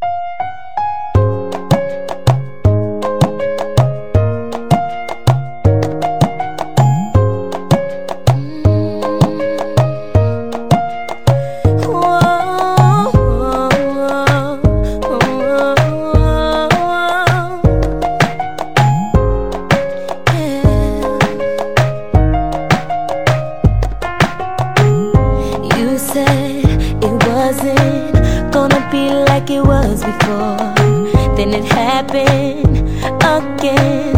Música was before. Then it happened again,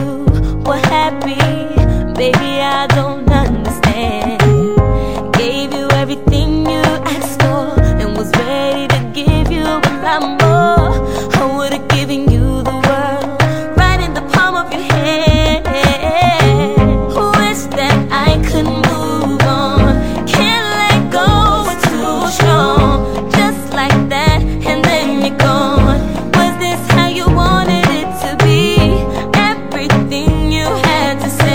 you had to say.